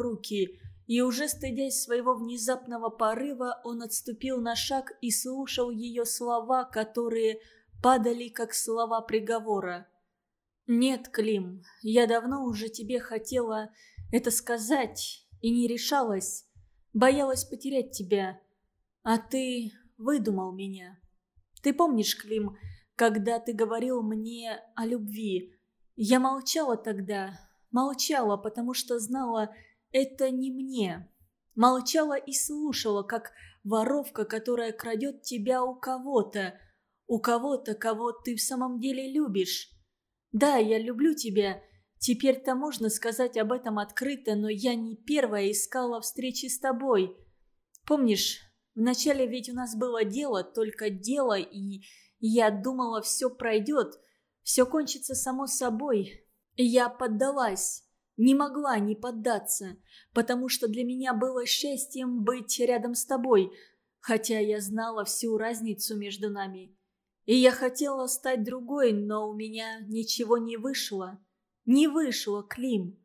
руки, и уже стыдясь своего внезапного порыва, он отступил на шаг и слушал ее слова, которые падали, как слова приговора. «Нет, Клим, я давно уже тебе хотела это сказать и не решалась. Боялась потерять тебя. А ты выдумал меня. Ты помнишь, Клим, когда ты говорил мне о любви? Я молчала тогда, молчала, потому что знала, это не мне. Молчала и слушала, как воровка, которая крадет тебя у кого-то, у кого-то, кого ты в самом деле любишь. Да, я люблю тебя, Теперь-то можно сказать об этом открыто, но я не первая искала встречи с тобой. Помнишь, вначале ведь у нас было дело, только дело, и я думала, все пройдет, все кончится само собой. Я поддалась, не могла не поддаться, потому что для меня было счастьем быть рядом с тобой, хотя я знала всю разницу между нами. И я хотела стать другой, но у меня ничего не вышло. Не вышло, Клим.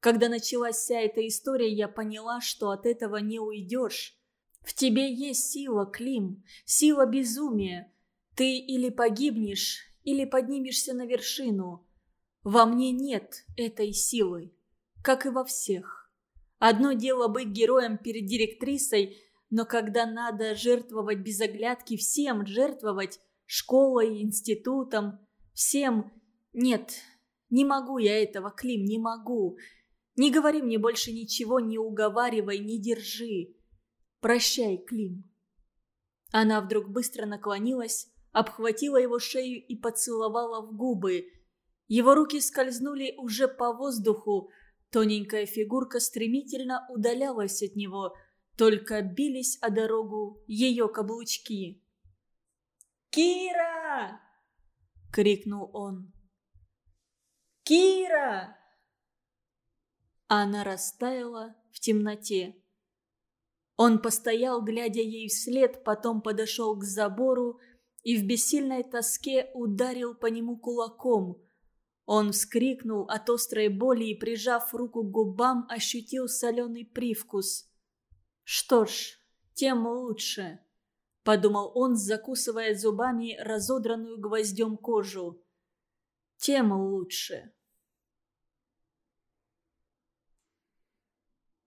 Когда началась вся эта история, я поняла, что от этого не уйдешь. В тебе есть сила, Клим, сила безумия. Ты или погибнешь, или поднимешься на вершину. Во мне нет этой силы, как и во всех. Одно дело быть героем перед директрисой, но когда надо жертвовать без оглядки всем, жертвовать школой, институтом, всем, нет, не могу я этого, Клим, не могу. Не говори мне больше ничего, не уговаривай, не держи. Прощай, Клим. Она вдруг быстро наклонилась, обхватила его шею и поцеловала в губы. Его руки скользнули уже по воздуху. Тоненькая фигурка стремительно удалялась от него, только бились о дорогу ее каблучки. «Кира!» — крикнул он. «Кира!» Она растаяла в темноте. Он постоял, глядя ей вслед, потом подошел к забору и в бессильной тоске ударил по нему кулаком. Он вскрикнул от острой боли и, прижав руку к губам, ощутил соленый привкус. «Что ж, тем лучше», — подумал он, закусывая зубами разодранную гвоздем кожу. «Тем лучше».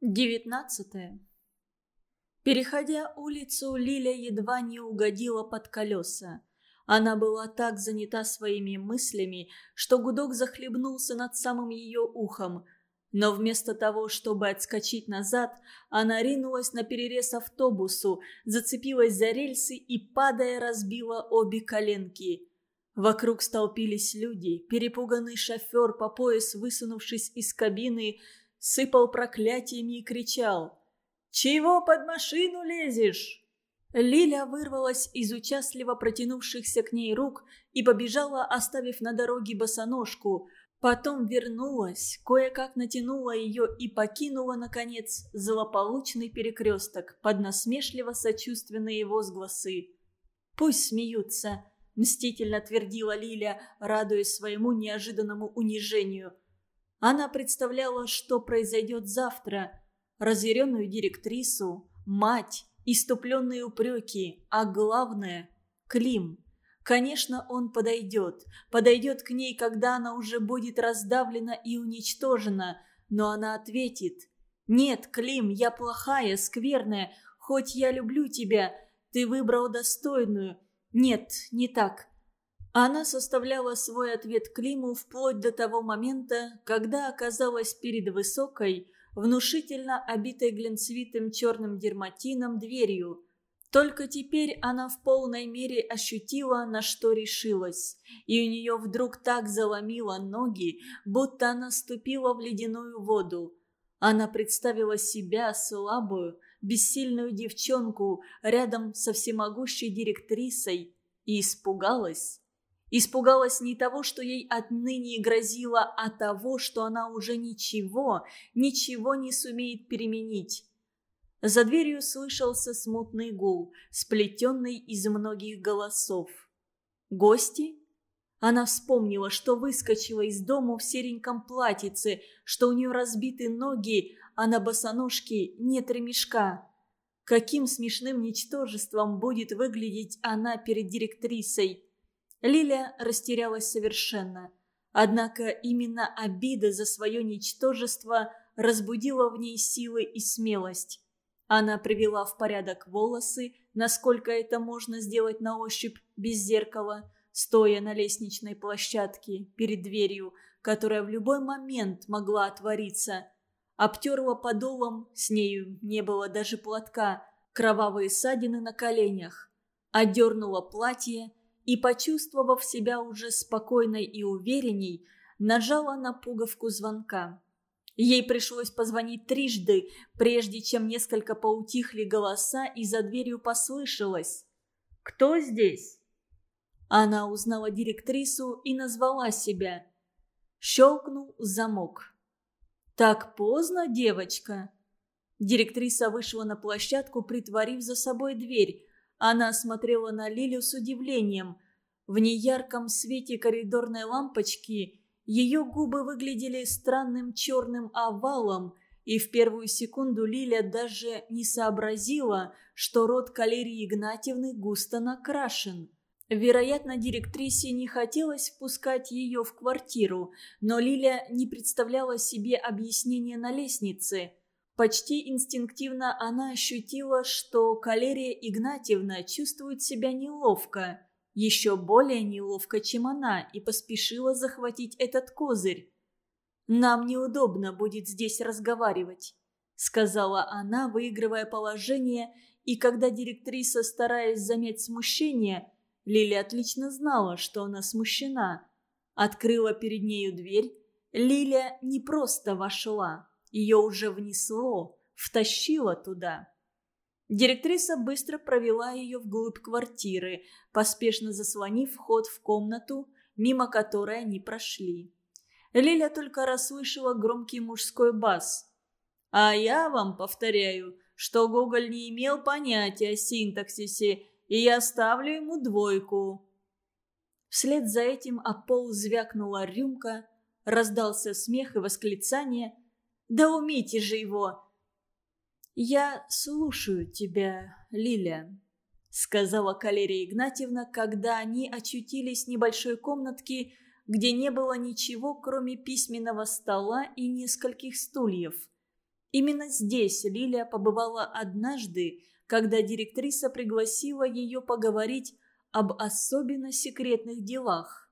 Девятнадцатое. Переходя улицу, Лиля едва не угодила под колеса. Она была так занята своими мыслями, что гудок захлебнулся над самым ее ухом. Но вместо того, чтобы отскочить назад, она ринулась на перерез автобусу, зацепилась за рельсы и, падая, разбила обе коленки. Вокруг столпились люди. Перепуганный шофер, по пояс высунувшись из кабины, сыпал проклятиями и кричал «Чего под машину лезешь?» Лиля вырвалась из участливо протянувшихся к ней рук и побежала, оставив на дороге босоножку. Потом вернулась, кое-как натянула ее и покинула, наконец, злополучный перекресток под насмешливо-сочувственные возгласы. «Пусть смеются», — мстительно твердила Лиля, радуясь своему неожиданному унижению. Она представляла, что произойдет завтра. Разъяренную директрису, мать, иступленные упреки, а главное – Клим. Конечно, он подойдет. Подойдет к ней, когда она уже будет раздавлена и уничтожена. Но она ответит. «Нет, Клим, я плохая, скверная. Хоть я люблю тебя, ты выбрал достойную. Нет, не так. Она составляла свой ответ Климу вплоть до того момента, когда оказалась перед высокой, внушительно обитой глинцвитым черным дерматином дверью. Только теперь она в полной мере ощутила, на что решилась, и у нее вдруг так заломило ноги, будто она ступила в ледяную воду. Она представила себя слабую, бессильную девчонку рядом со всемогущей директрисой и испугалась. Испугалась не того, что ей отныне грозило, а того, что она уже ничего, ничего не сумеет переменить. За дверью слышался смутный гул, сплетенный из многих голосов. «Гости?» Она вспомнила, что выскочила из дому в сереньком платьице, что у нее разбиты ноги, а на босоножке нет ремешка. Каким смешным ничтожеством будет выглядеть она перед директрисой. Лиля растерялась совершенно. Однако именно обида за свое ничтожество разбудила в ней силы и смелость. Она привела в порядок волосы, насколько это можно сделать на ощупь без зеркала, стоя на лестничной площадке перед дверью, которая в любой момент могла отвориться. Обтерла подолом, с нею не было даже платка, кровавые ссадины на коленях. Одернула платье и, почувствовав себя уже спокойной и уверенней, нажала на пуговку звонка. Ей пришлось позвонить трижды, прежде чем несколько поутихли голоса и за дверью послышалось. «Кто здесь?» Она узнала директрису и назвала себя. Щелкнул замок. «Так поздно, девочка?» Директриса вышла на площадку, притворив за собой дверь. Она смотрела на Лилю с удивлением. В неярком свете коридорной лампочки ее губы выглядели странным черным овалом, и в первую секунду Лиля даже не сообразила, что рот Калерии Игнатьевны густо накрашен. Вероятно, директрисе не хотелось впускать ее в квартиру, но Лиля не представляла себе объяснения на лестнице – Почти инстинктивно она ощутила, что Калерия Игнатьевна чувствует себя неловко, еще более неловко, чем она, и поспешила захватить этот козырь. «Нам неудобно будет здесь разговаривать», — сказала она, выигрывая положение, и когда директриса, стараясь замять смущение, Лили отлично знала, что она смущена, открыла перед нею дверь, Лиля не просто вошла. Ее уже внесло, втащило туда. Директриса быстро провела ее вглубь квартиры, поспешно заслонив вход в комнату, мимо которой они прошли. Лиля только расслышала громкий мужской бас. «А я вам повторяю, что Гоголь не имел понятия о синтаксисе, и я ставлю ему двойку». Вслед за этим о пол звякнула рюмка, раздался смех и восклицание, да умейте же его!» «Я слушаю тебя, Лиля», — сказала Калерия Игнатьевна, когда они очутились в небольшой комнатке, где не было ничего, кроме письменного стола и нескольких стульев. Именно здесь Лиля побывала однажды, когда директриса пригласила ее поговорить об особенно секретных делах.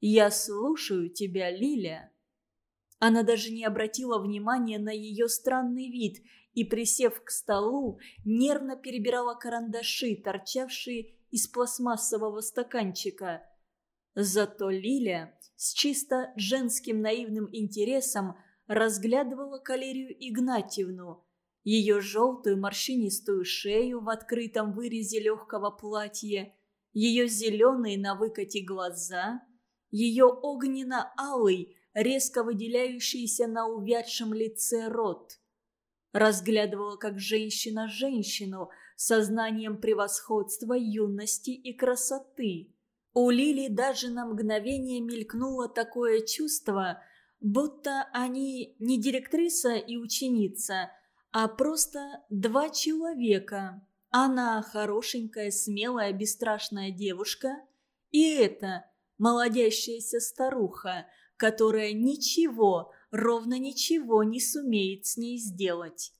«Я слушаю тебя, Лиля», она даже не обратила внимания на ее странный вид и, присев к столу, нервно перебирала карандаши, торчавшие из пластмассового стаканчика. Зато Лиля с чисто женским наивным интересом разглядывала Калерию Игнатьевну, ее желтую морщинистую шею в открытом вырезе легкого платья, ее зеленые на выкате глаза, ее огненно-алый, резко выделяющийся на увядшем лице рот. Разглядывала как женщина женщину сознанием превосходства юности и красоты. У Лили даже на мгновение мелькнуло такое чувство, будто они не директриса и ученица, а просто два человека. Она хорошенькая, смелая, бесстрашная девушка, и эта молодящаяся старуха – которая ничего, ровно ничего не сумеет с ней сделать.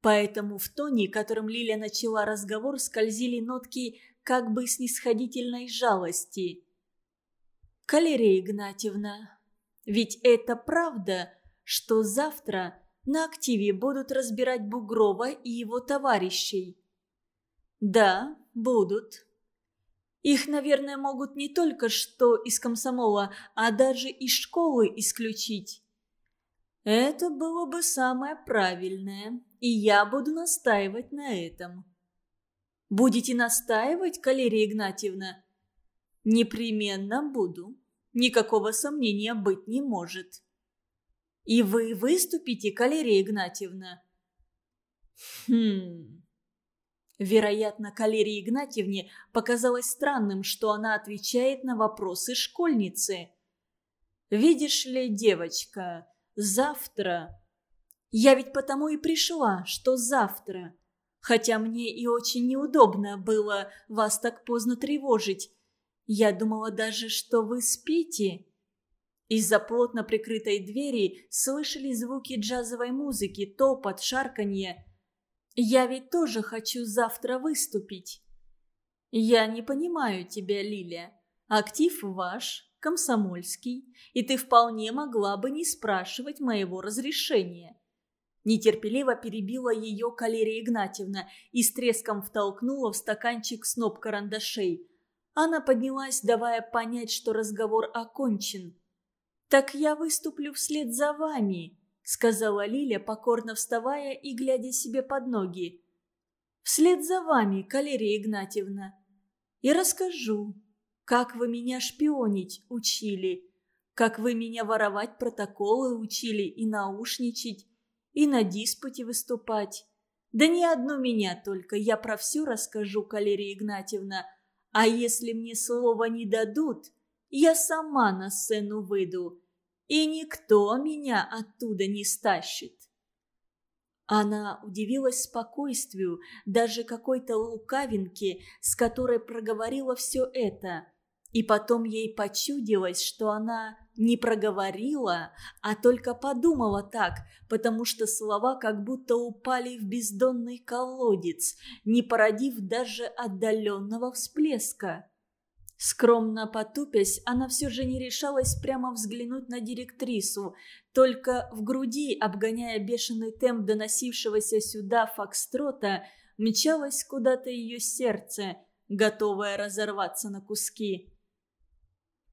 Поэтому в тоне, которым Лиля начала разговор, скользили нотки как бы снисходительной жалости. «Калерия Игнатьевна, ведь это правда, что завтра на активе будут разбирать Бугрова и его товарищей?» «Да, будут», их, наверное, могут не только что из комсомола, а даже из школы исключить. Это было бы самое правильное, и я буду настаивать на этом. Будете настаивать, Калерия Игнатьевна? Непременно буду. Никакого сомнения быть не может. И вы выступите, Калерия Игнатьевна? Хм... Вероятно, Калерии Игнатьевне показалось странным, что она отвечает на вопросы школьницы. «Видишь ли, девочка, завтра...» Я ведь потому и пришла, что завтра. Хотя мне и очень неудобно было вас так поздно тревожить. Я думала даже, что вы спите». Из-за плотно прикрытой двери слышали звуки джазовой музыки, топот, шарканье. «Я ведь тоже хочу завтра выступить». «Я не понимаю тебя, Лилия. Актив ваш, комсомольский, и ты вполне могла бы не спрашивать моего разрешения». Нетерпеливо перебила ее Калерия Игнатьевна и с треском втолкнула в стаканчик сноп карандашей. Она поднялась, давая понять, что разговор окончен. «Так я выступлю вслед за вами», — сказала Лиля, покорно вставая и глядя себе под ноги. «Вслед за вами, Калерия Игнатьевна. И расскажу, как вы меня шпионить учили, как вы меня воровать протоколы учили и наушничать, и на диспуте выступать. Да не одну меня только, я про все расскажу, Калерия Игнатьевна. А если мне слова не дадут, я сама на сцену выйду, и никто меня оттуда не стащит. Она удивилась спокойствию, даже какой-то лукавинке, с которой проговорила все это. И потом ей почудилось, что она не проговорила, а только подумала так, потому что слова как будто упали в бездонный колодец, не породив даже отдаленного всплеска. Скромно потупясь, она все же не решалась прямо взглянуть на директрису, только в груди, обгоняя бешеный темп доносившегося сюда фокстрота, мчалось куда-то ее сердце, готовое разорваться на куски.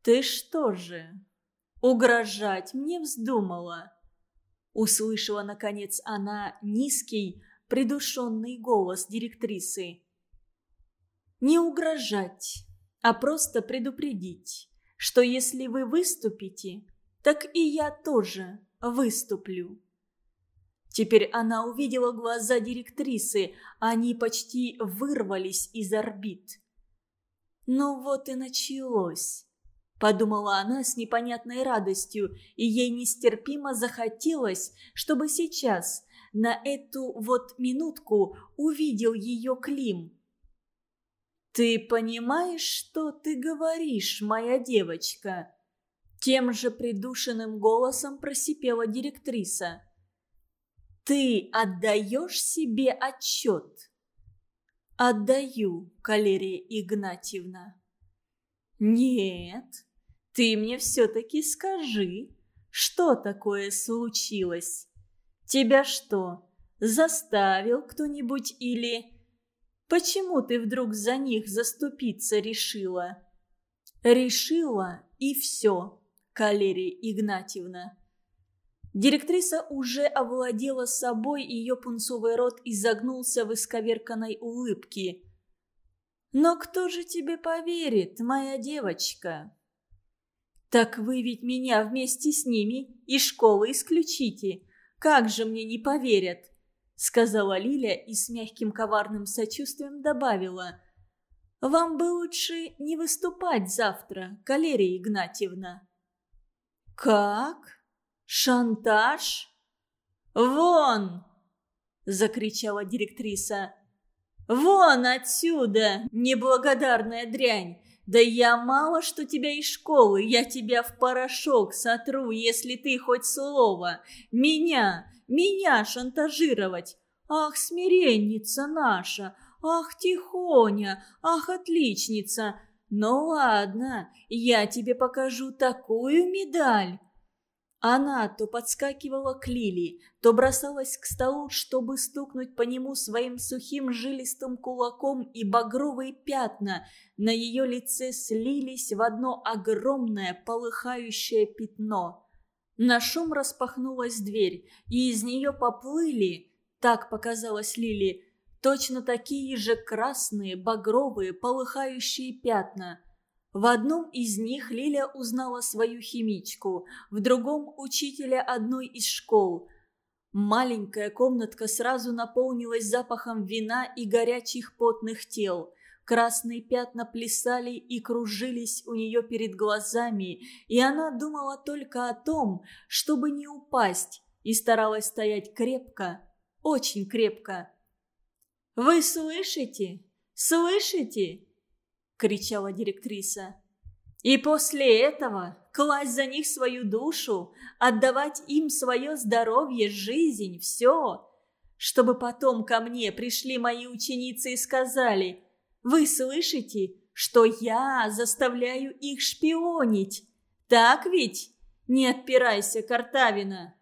«Ты что же, угрожать мне вздумала?» Услышала, наконец, она низкий, придушенный голос директрисы. «Не угрожать» а просто предупредить, что если вы выступите, так и я тоже выступлю. Теперь она увидела глаза директрисы, они почти вырвались из орбит. «Ну вот и началось», – подумала она с непонятной радостью, и ей нестерпимо захотелось, чтобы сейчас, на эту вот минутку, увидел ее Клим – «Ты понимаешь, что ты говоришь, моя девочка?» Тем же придушенным голосом просипела директриса. «Ты отдаешь себе отчет?» «Отдаю, Калерия Игнатьевна». «Нет, ты мне все-таки скажи, что такое случилось? Тебя что, заставил кто-нибудь или...» Почему ты вдруг за них заступиться решила?» «Решила, и все, Калерия Игнатьевна». Директриса уже овладела собой, ее пунцовый рот изогнулся в исковерканной улыбке. «Но кто же тебе поверит, моя девочка?» «Так вы ведь меня вместе с ними из школы исключите. Как же мне не поверят?» Сказала Лиля и с мягким коварным сочувствием добавила. «Вам бы лучше не выступать завтра, Калерия Игнатьевна». «Как? Шантаж?» «Вон!» – закричала директриса. «Вон отсюда, неблагодарная дрянь! Да я мало что тебя из школы, я тебя в порошок сотру, если ты хоть слово. Меня, меня шантажировать. Ах, смиренница наша, ах, тихоня, ах, отличница. Ну ладно, я тебе покажу такую медаль. Она то подскакивала к Лили, то бросалась к столу, чтобы стукнуть по нему своим сухим жилистым кулаком, и багровые пятна на ее лице слились в одно огромное полыхающее пятно. На шум распахнулась дверь, и из нее поплыли, так показалось Лили, точно такие же красные, багровые, полыхающие пятна. В одном из них Лиля узнала свою химичку, в другом – учителя одной из школ. Маленькая комнатка сразу наполнилась запахом вина и горячих потных тел. Красные пятна плясали и кружились у нее перед глазами, и она думала только о том, чтобы не упасть, и старалась стоять крепко, очень крепко. «Вы слышите? Слышите?» – кричала директриса. «И после этого класть за них свою душу, отдавать им свое здоровье, жизнь, все, чтобы потом ко мне пришли мои ученицы и сказали, «Вы слышите, что я заставляю их шпионить? Так ведь? Не отпирайся, Картавина!»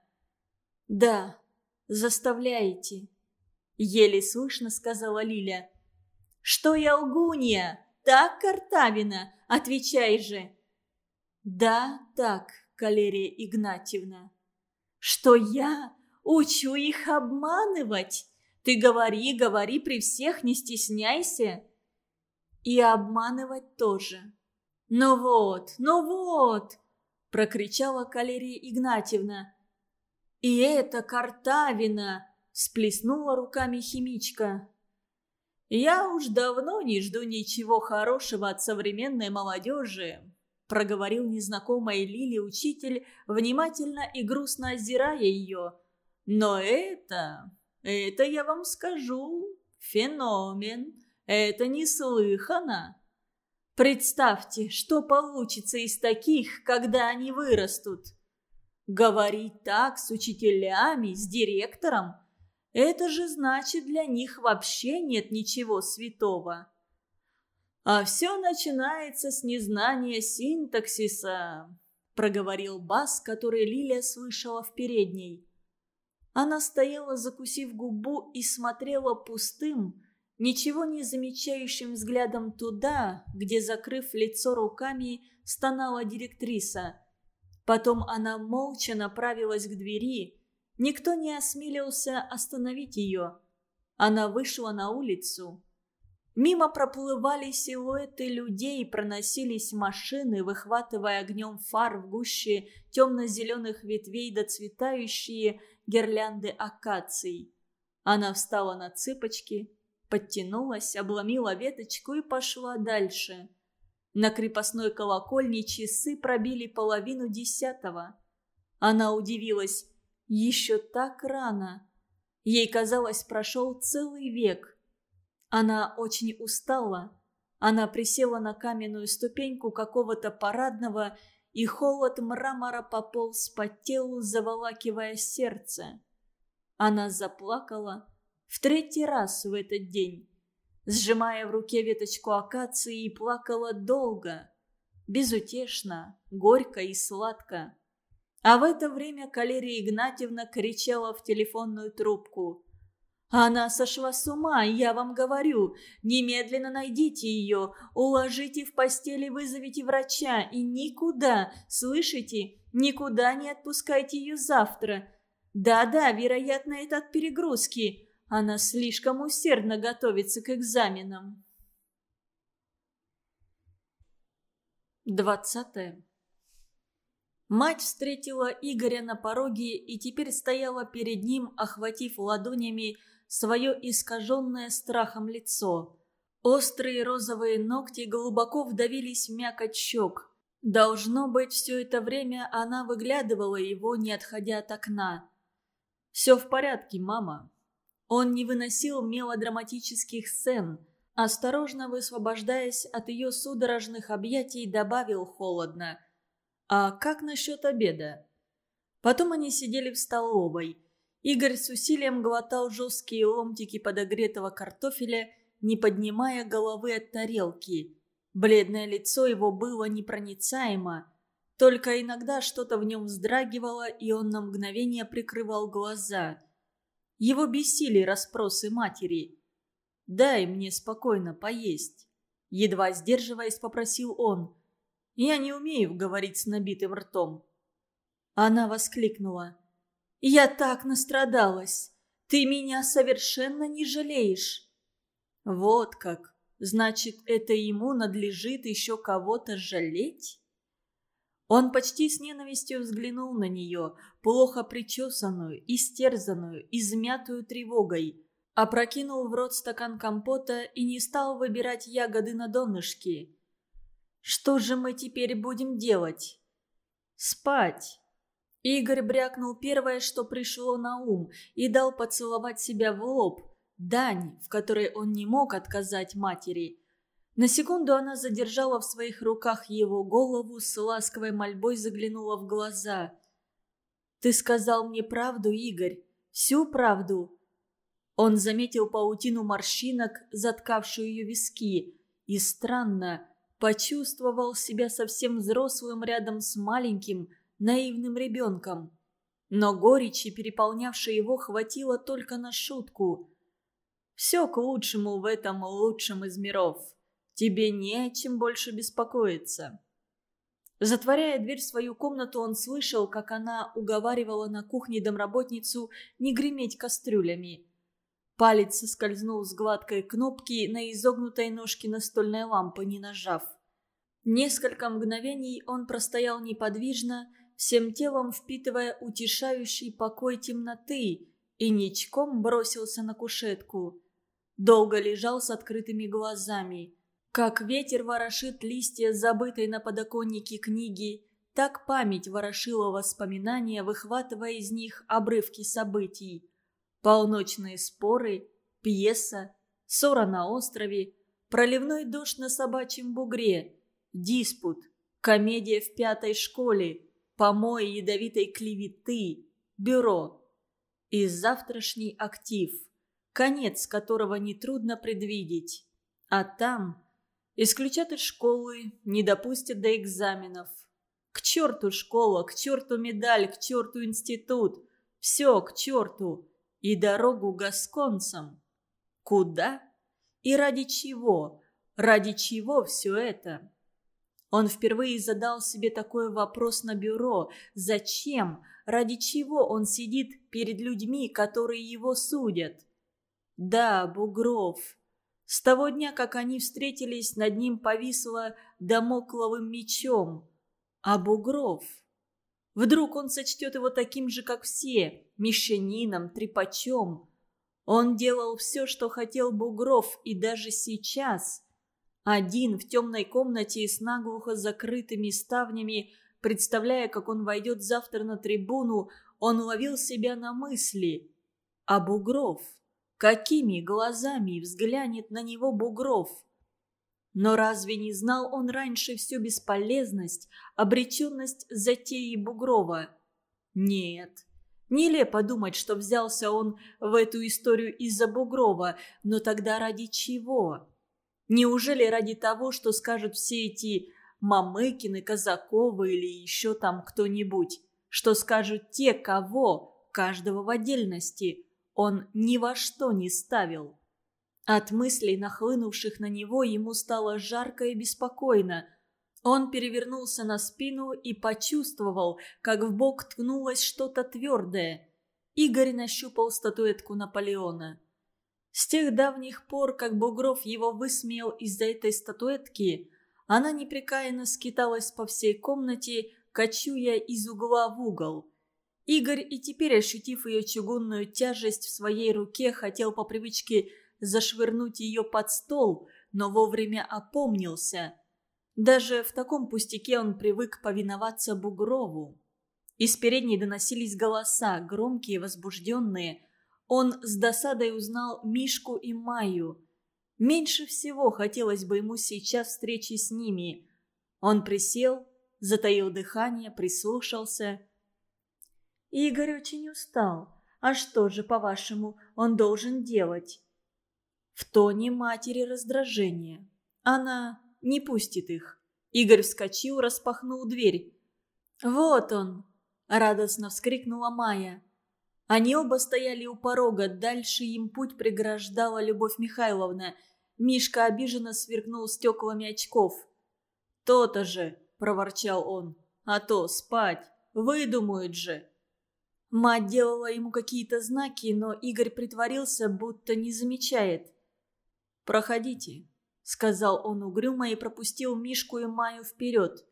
«Да, заставляете», — еле слышно сказала Лиля. «Что я лгунья? Так, Картавина? Отвечай же!» «Да, так, Калерия Игнатьевна». «Что я учу их обманывать? Ты говори, говори при всех, не стесняйся». «И обманывать тоже». «Ну вот, ну вот!» – прокричала Калерия Игнатьевна. «И это Картавина!» – сплеснула руками химичка. «Я уж давно не жду ничего хорошего от современной молодежи. – проговорил незнакомой Лили учитель, внимательно и грустно озирая ее. «Но это... это я вам скажу. Феномен. Это неслыханно. Представьте, что получится из таких, когда они вырастут. Говорить так с учителями, с директором – это же значит, для них вообще нет ничего святого». «А все начинается с незнания синтаксиса», – проговорил бас, который Лилия слышала в передней. Она стояла, закусив губу, и смотрела пустым, ничего не замечающим взглядом туда, где, закрыв лицо руками, стонала директриса. Потом она молча направилась к двери. Никто не осмелился остановить ее. Она вышла на улицу. Мимо проплывали силуэты людей, проносились машины, выхватывая огнем фар в гуще темно-зеленых ветвей доцветающие гирлянды акаций. Она встала на цыпочки, подтянулась, обломила веточку и пошла дальше. На крепостной колокольне часы пробили половину десятого. Она удивилась. Еще так рано. Ей казалось, прошел целый век. Она очень устала. Она присела на каменную ступеньку какого-то парадного, и холод мрамора пополз по телу, заволакивая сердце. Она заплакала в третий раз в этот день, сжимая в руке веточку акации, и плакала долго, безутешно, горько и сладко. А в это время Калерия Игнатьевна кричала в телефонную трубку. Она сошла с ума, я вам говорю. Немедленно найдите ее, уложите в постели, вызовите врача и никуда, слышите, никуда не отпускайте ее завтра. Да-да, вероятно, это от перегрузки. Она слишком усердно готовится к экзаменам. Двадцатое. Мать встретила Игоря на пороге и теперь стояла перед ним, охватив ладонями свое искаженное страхом лицо. Острые розовые ногти глубоко вдавились в мякоть щек. Должно быть, все это время она выглядывала его, не отходя от окна. «Все в порядке, мама». Он не выносил мелодраматических сцен. Осторожно высвобождаясь от ее судорожных объятий, добавил холодно. «А как насчет обеда?» Потом они сидели в столовой – Игорь с усилием глотал жесткие ломтики подогретого картофеля, не поднимая головы от тарелки. Бледное лицо его было непроницаемо. Только иногда что-то в нем вздрагивало, и он на мгновение прикрывал глаза. Его бесили расспросы матери. «Дай мне спокойно поесть», — едва сдерживаясь, попросил он. «Я не умею говорить с набитым ртом». Она воскликнула. Я так настрадалась. Ты меня совершенно не жалеешь». «Вот как. Значит, это ему надлежит еще кого-то жалеть?» Он почти с ненавистью взглянул на нее, плохо причесанную, истерзанную, измятую тревогой. Опрокинул в рот стакан компота и не стал выбирать ягоды на донышке. «Что же мы теперь будем делать?» «Спать», Игорь брякнул первое, что пришло на ум, и дал поцеловать себя в лоб. Дань, в которой он не мог отказать матери. На секунду она задержала в своих руках его голову, с ласковой мольбой заглянула в глаза. «Ты сказал мне правду, Игорь, всю правду?» Он заметил паутину морщинок, заткавшую ее виски, и странно, почувствовал себя совсем взрослым рядом с маленьким, наивным ребенком. Но горечи, переполнявшей его, хватило только на шутку. «Все к лучшему в этом лучшем из миров. Тебе не о чем больше беспокоиться». Затворяя дверь в свою комнату, он слышал, как она уговаривала на кухне домработницу не греметь кастрюлями. Палец соскользнул с гладкой кнопки на изогнутой ножке настольной лампы, не нажав. Несколько мгновений он простоял неподвижно, всем телом впитывая утешающий покой темноты, и ничком бросился на кушетку. Долго лежал с открытыми глазами. Как ветер ворошит листья забытой на подоконнике книги, так память ворошила воспоминания, выхватывая из них обрывки событий. Полночные споры, пьеса, ссора на острове, проливной дождь на собачьем бугре, диспут, комедия в пятой школе, помой ядовитой клеветы, бюро. И завтрашний актив, конец которого нетрудно предвидеть. А там исключат из школы, не допустят до экзаменов. К черту школа, к черту медаль, к черту институт. Все к черту и дорогу гасконцам. Куда? И ради чего? Ради чего все это? Он впервые задал себе такой вопрос на бюро. Зачем? Ради чего он сидит перед людьми, которые его судят? Да, Бугров. С того дня, как они встретились, над ним повисло домокловым мечом. А Бугров... Вдруг он сочтет его таким же, как все, мещанином, трепачом. Он делал все, что хотел Бугров, и даже сейчас. Один в темной комнате с наглухо закрытыми ставнями, представляя, как он войдет завтра на трибуну, он ловил себя на мысли. А Бугров? Какими глазами взглянет на него Бугров? Но разве не знал он раньше всю бесполезность, обреченность затеи Бугрова? Нет. Нелепо думать, что взялся он в эту историю из-за Бугрова, но тогда ради чего? Неужели ради того, что скажут все эти Мамыкины, Казаковы или еще там кто-нибудь? Что скажут те, кого, каждого в отдельности, он ни во что не ставил? От мыслей, нахлынувших на него, ему стало жарко и беспокойно. Он перевернулся на спину и почувствовал, как в бок ткнулось что-то твердое. Игорь нащупал статуэтку Наполеона. С тех давних пор, как Бугров его высмеял из-за этой статуэтки, она непрекаянно скиталась по всей комнате, кочуя из угла в угол. Игорь и теперь, ощутив ее чугунную тяжесть в своей руке, хотел по привычке зашвырнуть ее под стол, но вовремя опомнился. Даже в таком пустяке он привык повиноваться Бугрову. Из передней доносились голоса, громкие, возбужденные. Он с досадой узнал Мишку и Майю. Меньше всего хотелось бы ему сейчас встречи с ними. Он присел, затаил дыхание, прислушался. «Игорь очень устал. А что же, по-вашему, он должен делать?» В тоне матери раздражение. Она не пустит их. Игорь вскочил, распахнул дверь. «Вот он!» – радостно вскрикнула Майя. Они оба стояли у порога, дальше им путь преграждала Любовь Михайловна. Мишка обиженно сверкнул стеклами очков. «То-то же!» – проворчал он. «А то спать! Выдумают же!» Мать делала ему какие-то знаки, но Игорь притворился, будто не замечает. «Проходите», — сказал он угрюмо и пропустил Мишку и Маю вперед.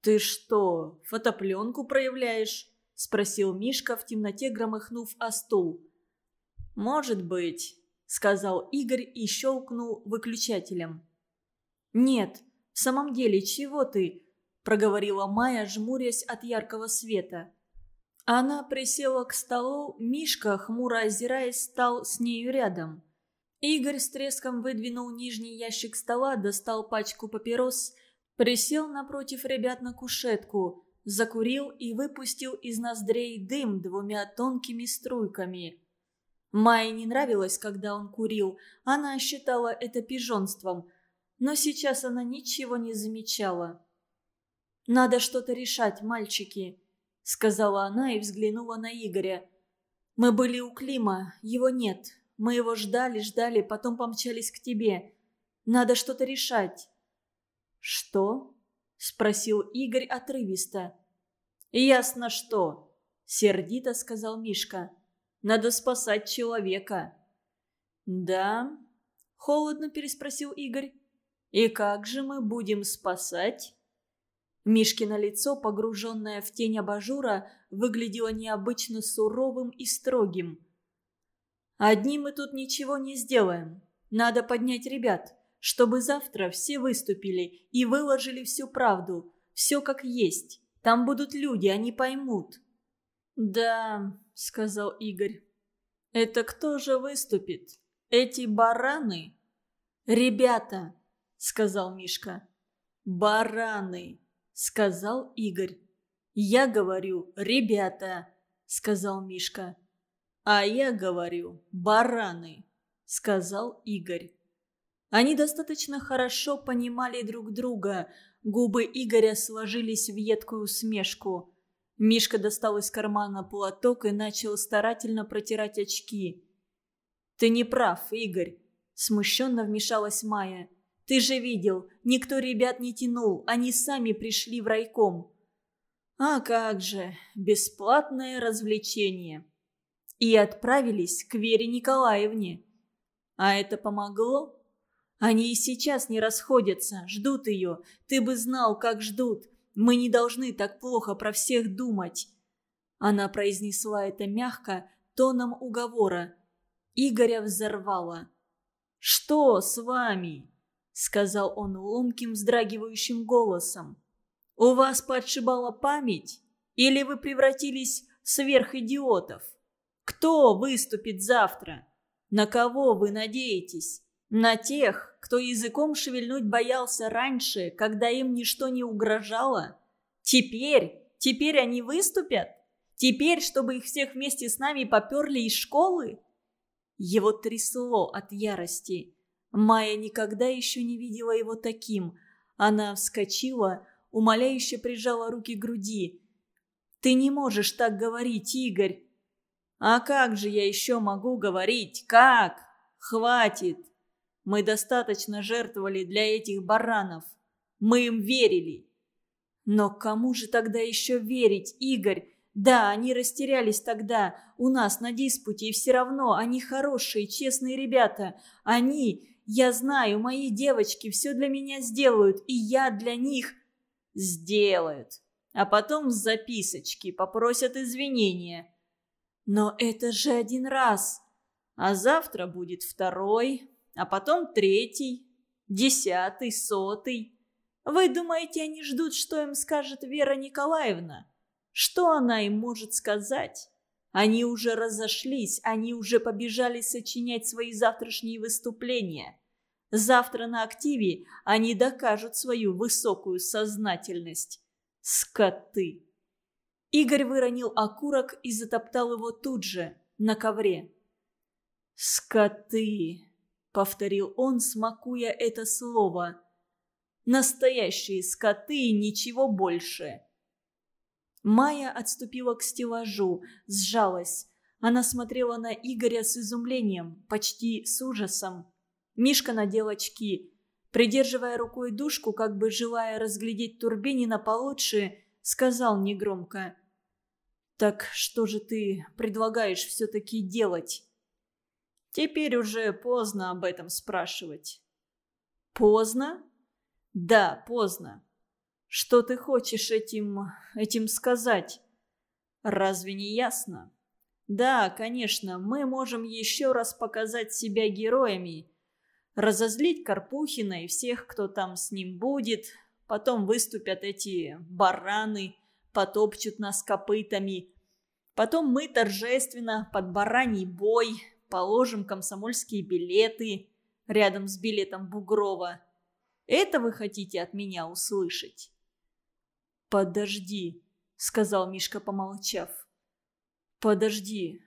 «Ты что, фотопленку проявляешь?» — спросил Мишка в темноте, громыхнув о стул. «Может быть», — сказал Игорь и щелкнул выключателем. «Нет, в самом деле, чего ты? – проговорила Майя, жмурясь от яркого света. Она присела к столу, Мишка, хмуро озираясь, стал с нею рядом. Игорь с треском выдвинул нижний ящик стола, достал пачку папирос, присел напротив ребят на кушетку, закурил и выпустил из ноздрей дым двумя тонкими струйками. Майе не нравилось, когда он курил, она считала это пижонством, но сейчас она ничего не замечала. «Надо что-то решать, мальчики», — сказала она и взглянула на Игоря. «Мы были у Клима, его нет. Мы его ждали, ждали, потом помчались к тебе. Надо что-то решать». «Что?» — спросил Игорь отрывисто. «Ясно что», — сердито сказал Мишка. «Надо спасать человека». «Да?» — холодно переспросил Игорь. «И как же мы будем спасать?» Мишкино лицо, погруженное в тень абажура, выглядело необычно суровым и строгим. «Одни мы тут ничего не сделаем. Надо поднять ребят, чтобы завтра все выступили и выложили всю правду, все как есть. Там будут люди, они поймут». «Да», — сказал Игорь. «Это кто же выступит? Эти бараны?» «Ребята», — сказал Мишка. «Бараны» сказал Игорь. «Я говорю, ребята», — сказал Мишка. «А я говорю, бараны», — сказал Игорь. Они достаточно хорошо понимали друг друга. Губы Игоря сложились в едкую усмешку. Мишка достал из кармана платок и начал старательно протирать очки. «Ты не прав, Игорь», — смущенно вмешалась Майя. Ты же видел, никто ребят не тянул, они сами пришли в райком. А как же, бесплатное развлечение. И отправились к Вере Николаевне. А это помогло? Они и сейчас не расходятся, ждут ее. Ты бы знал, как ждут. Мы не должны так плохо про всех думать. Она произнесла это мягко, тоном уговора. Игоря взорвала. «Что с вами?» Сказал он ломким, вздрагивающим голосом. «У вас подшибала память? Или вы превратились в сверхидиотов? Кто выступит завтра? На кого вы надеетесь? На тех, кто языком шевельнуть боялся раньше, когда им ничто не угрожало? Теперь? Теперь они выступят? Теперь, чтобы их всех вместе с нами поперли из школы?» Его трясло от ярости. Майя никогда еще не видела его таким. Она вскочила, умоляюще прижала руки к груди. «Ты не можешь так говорить, Игорь!» «А как же я еще могу говорить? Как? Хватит! Мы достаточно жертвовали для этих баранов. Мы им верили!» «Но кому же тогда еще верить, Игорь? Да, они растерялись тогда у нас на диспуте, и все равно они хорошие, честные ребята. Они я знаю, мои девочки все для меня сделают, и я для них сделают. А потом с записочки попросят извинения. Но это же один раз. А завтра будет второй, а потом третий, десятый, сотый. Вы думаете, они ждут, что им скажет Вера Николаевна? Что она им может сказать? Они уже разошлись, они уже побежали сочинять свои завтрашние выступления. Завтра на активе они докажут свою высокую сознательность. Скоты! Игорь выронил окурок и затоптал его тут же, на ковре. «Скоты!» — повторил он, смакуя это слово. «Настоящие скоты и ничего больше!» Майя отступила к стеллажу, сжалась. Она смотрела на Игоря с изумлением, почти с ужасом. Мишка надел очки. Придерживая рукой душку, как бы желая разглядеть Турбинина получше, сказал негромко. «Так что же ты предлагаешь все-таки делать?» «Теперь уже поздно об этом спрашивать». «Поздно?» «Да, поздно. Что ты хочешь этим... этим сказать? Разве не ясно? Да, конечно, мы можем еще раз показать себя героями, разозлить Карпухина и всех, кто там с ним будет, потом выступят эти бараны, потопчут нас копытами. Потом мы торжественно под бараний бой положим комсомольские билеты рядом с билетом Бугрова. Это вы хотите от меня услышать?» «Подожди», — сказал Мишка, помолчав. «Подожди».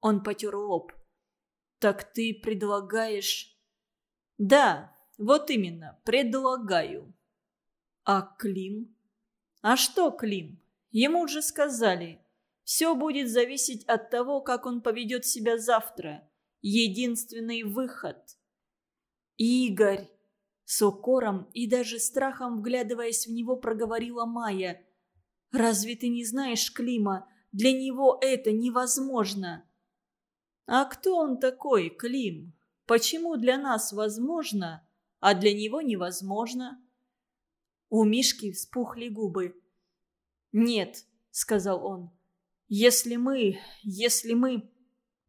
Он потер лоб. «Так ты предлагаешь...» «Да, вот именно, предлагаю». «А Клим?» «А что Клим? Ему уже сказали. Все будет зависеть от того, как он поведет себя завтра. Единственный выход». «Игорь!» С укором и даже страхом, вглядываясь в него, проговорила Майя. «Разве ты не знаешь Клима? Для него это невозможно!» «А кто он такой, Клим? Почему для нас возможно, а для него невозможно?» У Мишки вспухли губы. «Нет», — сказал он, — «если мы, если мы,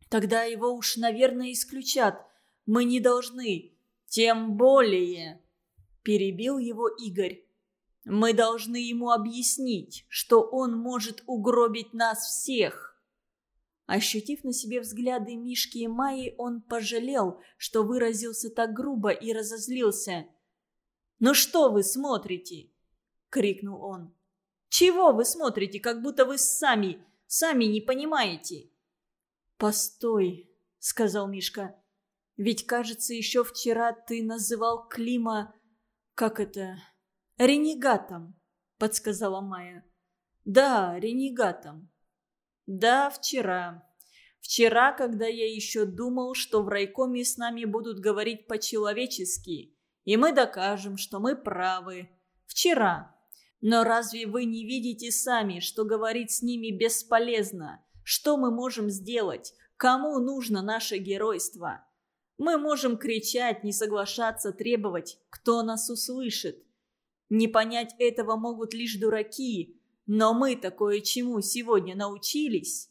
тогда его уж, наверное, исключат. Мы не должны, тем более», — перебил его Игорь. «Мы должны ему объяснить, что он может угробить нас всех». Ощутив на себе взгляды Мишки и Майи, он пожалел, что выразился так грубо и разозлился. «Ну что вы смотрите?» — крикнул он. «Чего вы смотрите, как будто вы сами, сами не понимаете?» «Постой», — сказал Мишка. «Ведь, кажется, еще вчера ты называл Клима... Как это? Ренегатом», — подсказала Майя. «Да, ренегатом. Да, вчера. Вчера, когда я еще думал, что в райкоме с нами будут говорить по-человечески, и мы докажем, что мы правы. Вчера. Но разве вы не видите сами, что говорить с ними бесполезно? Что мы можем сделать? Кому нужно наше геройство? Мы можем кричать, не соглашаться, требовать. Кто нас услышит? Не понять этого могут лишь дураки, но мы-то кое-чему сегодня научились».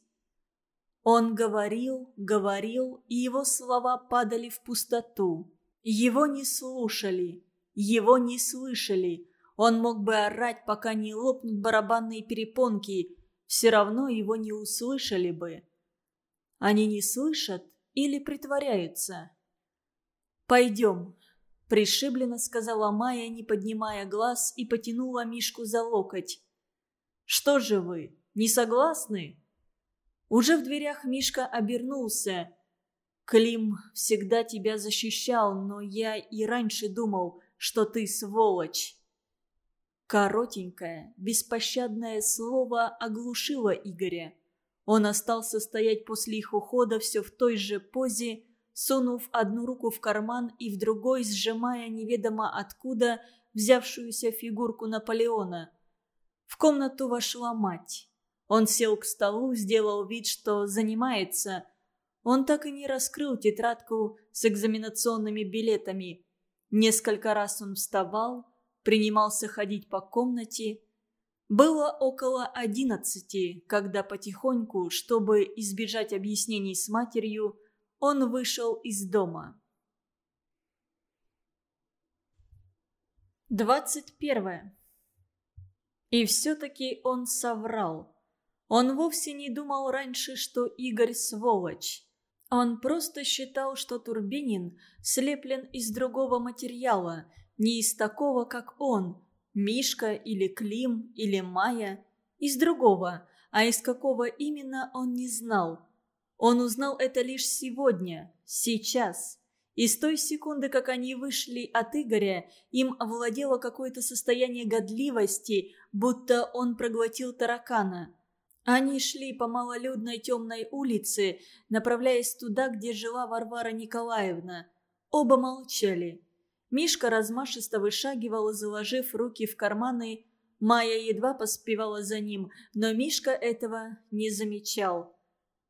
Он говорил, говорил, и его слова падали в пустоту. Его не слушали, его не слышали. Он мог бы орать, пока не лопнут барабанные перепонки, все равно его не услышали бы. Они не слышат или притворяются? «Пойдем», — пришибленно сказала Майя, не поднимая глаз, и потянула Мишку за локоть. Что же вы, не согласны?» Уже в дверях Мишка обернулся. «Клим всегда тебя защищал, но я и раньше думал, что ты сволочь». Коротенькое, беспощадное слово оглушило Игоря. Он остался стоять после их ухода все в той же позе, сунув одну руку в карман и в другой сжимая неведомо откуда взявшуюся фигурку Наполеона – в комнату вошла мать. Он сел к столу, сделал вид, что занимается. Он так и не раскрыл тетрадку с экзаменационными билетами. Несколько раз он вставал, принимался ходить по комнате. Было около одиннадцати, когда потихоньку, чтобы избежать объяснений с матерью, он вышел из дома. Двадцать первое. И все-таки он соврал. Он вовсе не думал раньше, что Игорь сволочь. Он просто считал, что Турбинин слеплен из другого материала, не из такого, как он, Мишка или Клим или Майя, из другого, а из какого именно он не знал. Он узнал это лишь сегодня, сейчас. И с той секунды, как они вышли от Игоря, им овладело какое-то состояние годливости, будто он проглотил таракана. Они шли по малолюдной темной улице, направляясь туда, где жила Варвара Николаевна. Оба молчали. Мишка размашисто вышагивал, заложив руки в карманы. Майя едва поспевала за ним, но Мишка этого не замечал.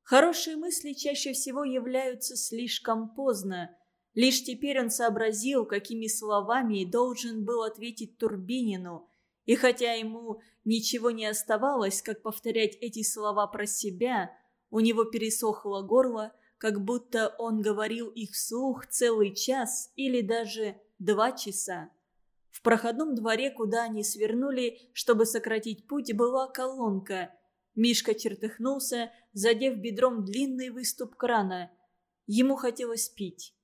Хорошие мысли чаще всего являются слишком поздно. Лишь теперь он сообразил, какими словами должен был ответить Турбинину. И хотя ему ничего не оставалось, как повторять эти слова про себя, у него пересохло горло, как будто он говорил их вслух целый час или даже два часа. В проходном дворе, куда они свернули, чтобы сократить путь, была колонка. Мишка чертыхнулся, задев бедром длинный выступ крана. Ему хотелось пить.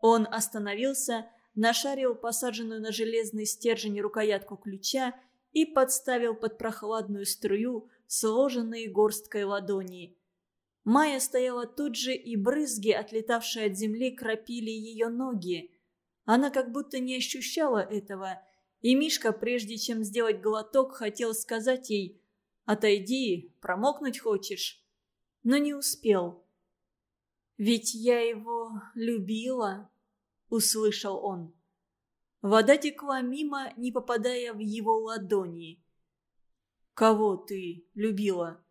Он остановился, нашарил посаженную на железный стержень рукоятку ключа и подставил под прохладную струю сложенные горсткой ладони. Майя стояла тут же, и брызги, отлетавшие от земли, кропили ее ноги. Она как будто не ощущала этого, и Мишка, прежде чем сделать глоток, хотел сказать ей «Отойди, промокнуть хочешь?» Но не успел. «Ведь я его любила», — услышал он. Вода текла мимо, не попадая в его ладони. «Кого ты любила?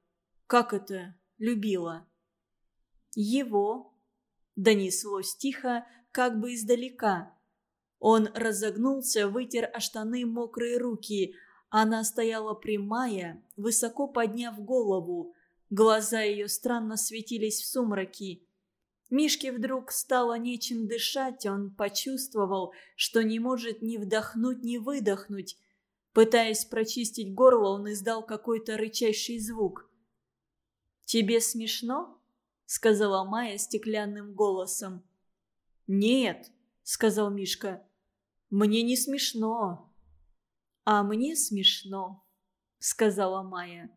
Как это любила?» «Его», — донеслось тихо, как бы издалека. Он разогнулся, вытер о штаны мокрые руки. Она стояла прямая, высоко подняв голову. Глаза ее странно светились в сумраке. Мишке вдруг стало нечем дышать, он почувствовал, что не может ни вдохнуть, ни выдохнуть. Пытаясь прочистить горло, он издал какой-то рычащий звук. «Тебе смешно?» — сказала Майя стеклянным голосом. «Нет», — сказал Мишка, — «мне не смешно». «А мне смешно», — сказала Майя.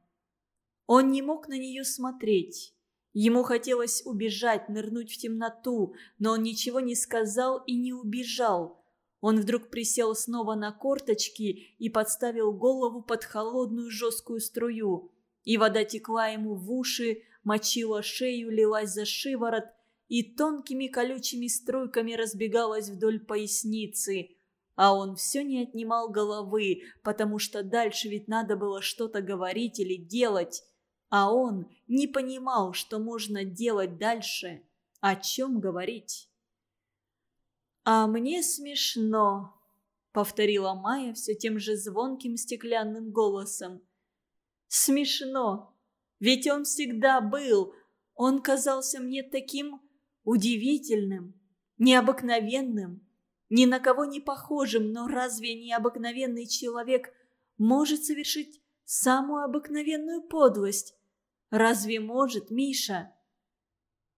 Он не мог на нее смотреть. Ему хотелось убежать, нырнуть в темноту, но он ничего не сказал и не убежал. Он вдруг присел снова на корточки и подставил голову под холодную жесткую струю. И вода текла ему в уши, мочила шею, лилась за шиворот и тонкими колючими струйками разбегалась вдоль поясницы. А он все не отнимал головы, потому что дальше ведь надо было что-то говорить или делать а он не понимал, что можно делать дальше, о чем говорить. «А мне смешно», — повторила Майя все тем же звонким стеклянным голосом. «Смешно, ведь он всегда был, он казался мне таким удивительным, необыкновенным, ни на кого не похожим, но разве необыкновенный человек может совершить самую обыкновенную подлость? Разве может Миша?»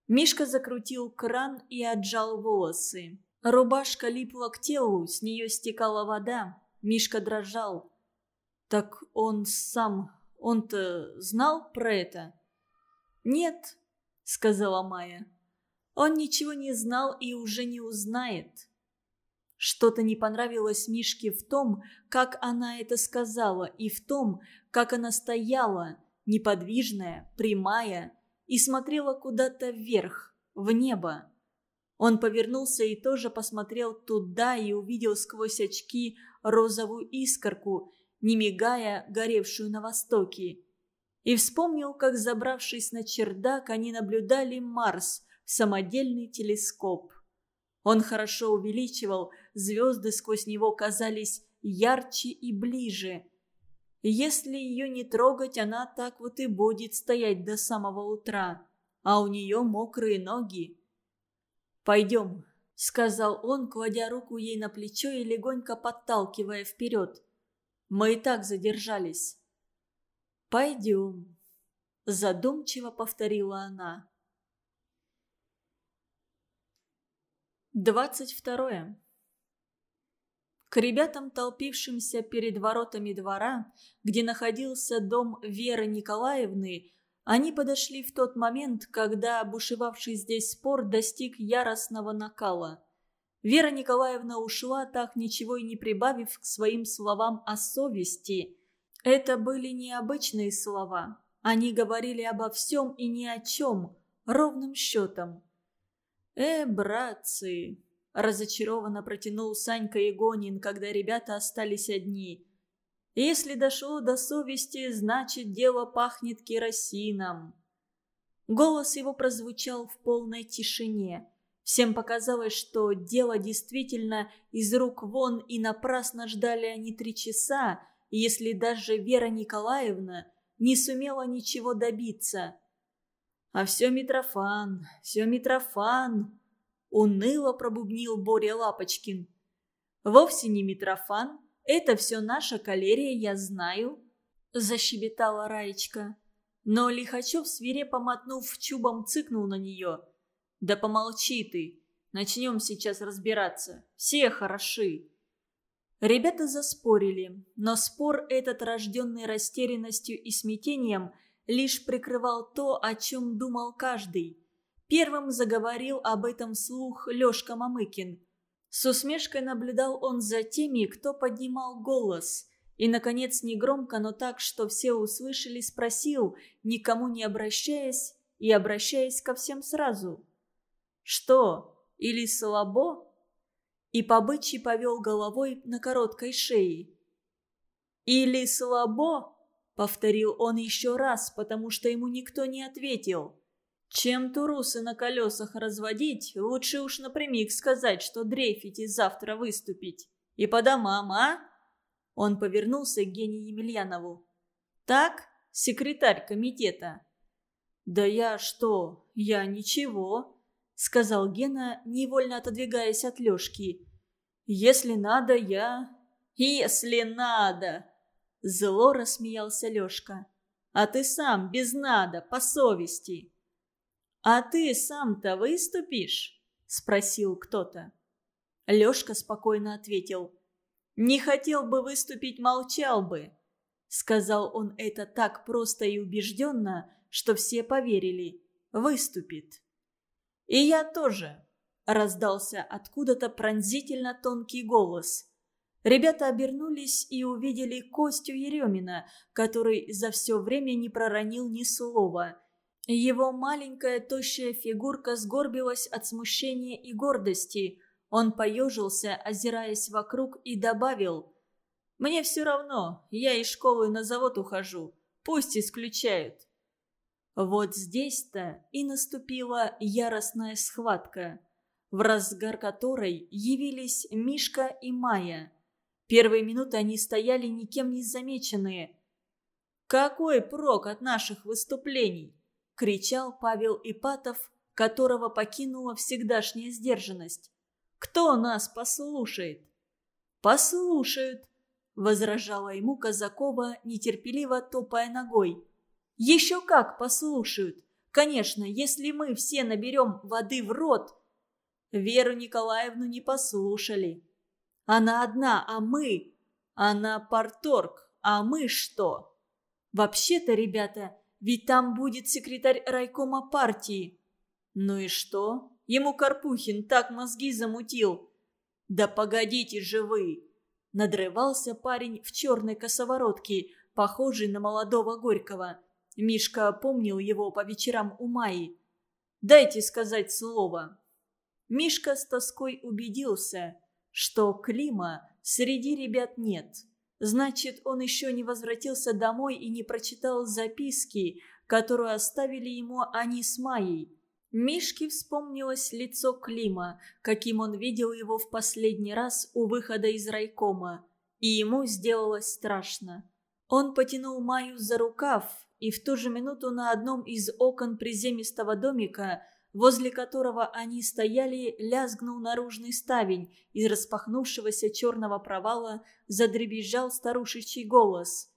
Мишка закрутил кран и отжал волосы. Рубашка липла к телу, с нее стекала вода. Мишка дрожал. «Так он сам... Он-то знал про это?» «Нет», — сказала Майя. «Он ничего не знал и уже не узнает». Что-то не понравилось Мишке в том, как она это сказала, и в том, как она стояла, неподвижная, прямая, и смотрела куда-то вверх, в небо. Он повернулся и тоже посмотрел туда и увидел сквозь очки розовую искорку, не мигая, горевшую на востоке. И вспомнил, как, забравшись на чердак, они наблюдали Марс в самодельный телескоп. Он хорошо увеличивал, звезды сквозь него казались ярче и ближе – если ее не трогать, она так вот и будет стоять до самого утра, а у нее мокрые ноги. «Пойдем», — сказал он, кладя руку ей на плечо и легонько подталкивая вперед. «Мы и так задержались». «Пойдем», — задумчиво повторила она. Двадцать второе. К ребятам, толпившимся перед воротами двора, где находился дом Веры Николаевны, они подошли в тот момент, когда бушевавший здесь спор достиг яростного накала. Вера Николаевна ушла, так ничего и не прибавив к своим словам о совести. Это были необычные слова. Они говорили обо всем и ни о чем, ровным счетом. «Э, братцы, Разочарованно протянул Санька Игонин, когда ребята остались одни. «Если дошло до совести, значит, дело пахнет керосином». Голос его прозвучал в полной тишине. Всем показалось, что дело действительно из рук вон, и напрасно ждали они три часа, если даже Вера Николаевна не сумела ничего добиться. А все Митрофан, все Митрофан, Уныло пробубнил Боря Лапочкин. Вовсе не Митрофан, это все наша калерия, я знаю», – защебетала Раечка. Но Лихачев, свирепо мотнув чубом, цыкнул на нее. «Да помолчи ты. Начнем сейчас разбираться. Все хороши». Ребята заспорили, но спор этот, рожденный растерянностью и смятением, лишь прикрывал то, о чем думал каждый. Первым заговорил об этом слух Лешка Мамыкин. С усмешкой наблюдал он за теми, кто поднимал голос. И, наконец, негромко, но так, что все услышали, спросил, никому не обращаясь и обращаясь ко всем сразу. «Что, или слабо?» И побычий повел головой на короткой шее. «Или слабо?» — повторил он еще раз, потому что ему никто не ответил. Чем турусы на колесах разводить, лучше уж напрямик сказать, что дрейфите завтра выступить. И по домам, а? Он повернулся к Гене Емельянову. Так, секретарь комитета? Да я что, я ничего, сказал Гена, невольно отодвигаясь от Лешки. Если надо, я... Если надо! Зло рассмеялся Лешка. А ты сам без надо, по совести. «А ты сам-то выступишь?» – спросил кто-то. Лёшка спокойно ответил. «Не хотел бы выступить, молчал бы». Сказал он это так просто и убежденно, что все поверили. «Выступит». «И я тоже», – раздался откуда-то пронзительно тонкий голос. Ребята обернулись и увидели Костю Еремина, который за все время не проронил ни слова – его маленькая тощая фигурка сгорбилась от смущения и гордости. Он поежился, озираясь вокруг, и добавил «Мне все равно, я из школы на завод ухожу, пусть исключают». Вот здесь-то и наступила яростная схватка, в разгар которой явились Мишка и Майя. Первые минуты они стояли никем не замеченные. «Какой прок от наших выступлений?» — кричал Павел Ипатов, которого покинула всегдашняя сдержанность. «Кто нас послушает?» «Послушают», — возражала ему Казакова, нетерпеливо топая ногой. «Еще как послушают! Конечно, если мы все наберем воды в рот...» Веру Николаевну не послушали. Она одна, а мы... Она порторг, а мы что? Вообще-то, ребята, ведь там будет секретарь райкома партии. Ну и что? Ему Карпухин так мозги замутил. Да погодите же вы! Надрывался парень в черной косоворотке, похожий на молодого Горького. Мишка помнил его по вечерам у Майи. «Дайте сказать слово». Мишка с тоской убедился, что Клима среди ребят нет. Значит, он еще не возвратился домой и не прочитал записки, которую оставили ему они с Майей. Мишке вспомнилось лицо Клима, каким он видел его в последний раз у выхода из райкома, и ему сделалось страшно. Он потянул Майю за рукав, и в ту же минуту на одном из окон приземистого домика – возле которого они стояли, лязгнул наружный ставень. Из распахнувшегося черного провала задребезжал старушечий голос.